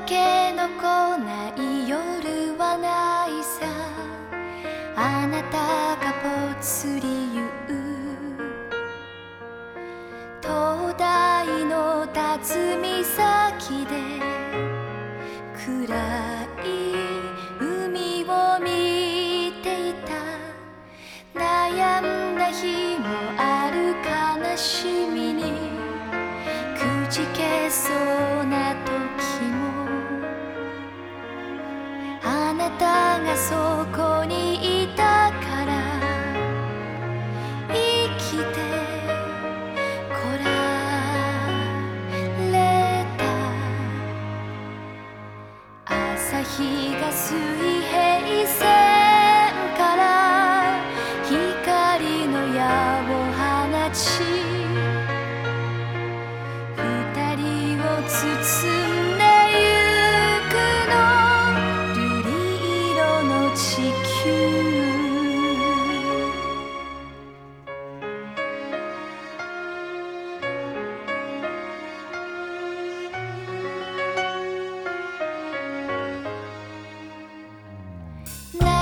けの来ない夜はないさ。あなたがぽつり言う。灯台の辰岬で。暗い海を見ていた。悩んだ日もある悲しみに。くじけそうな時朝日が水平線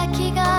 気が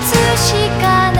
つしかない